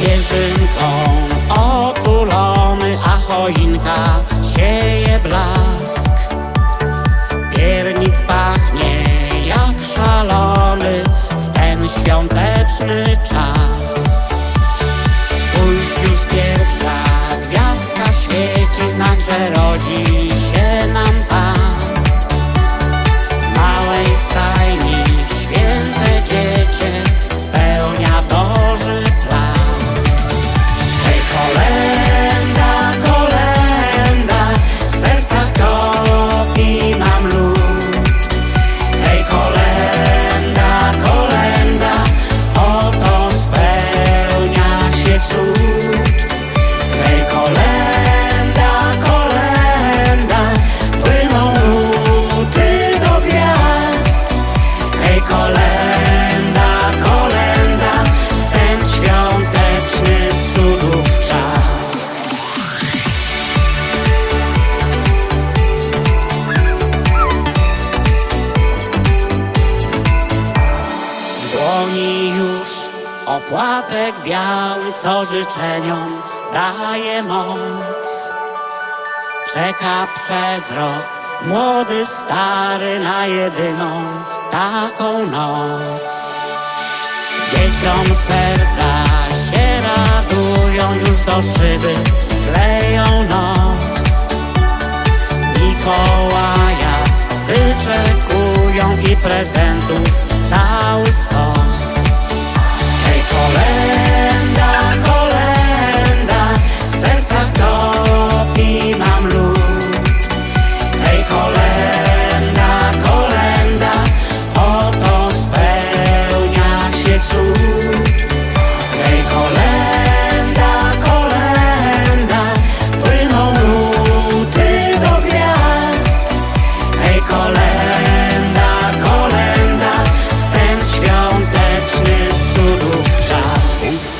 pierzynką otulony, a choinka sieje blask. Piernik pachnie jak szalony w ten świąteczny czas. Spójrz już pierwsza gwiazdka świeci, znak, że rodzi się nam cud. Kolenda, kolenda, płyną nuty do gwiazd. Hej, kolenda, kolenda, w ten świąteczny cudów czas. W opłatek biały, co życzeniom daje moc. Czeka przez rok młody, stary na jedyną taką noc. Dzieciom serca się radują, już do szyby kleją nos. Mikołaja wyczekują i prezentów cały stos. Hej kolenda, kolenda Płyną nuty do gwiazd. Hej kolenda, kolenda Spędź świąteczny cudów czas.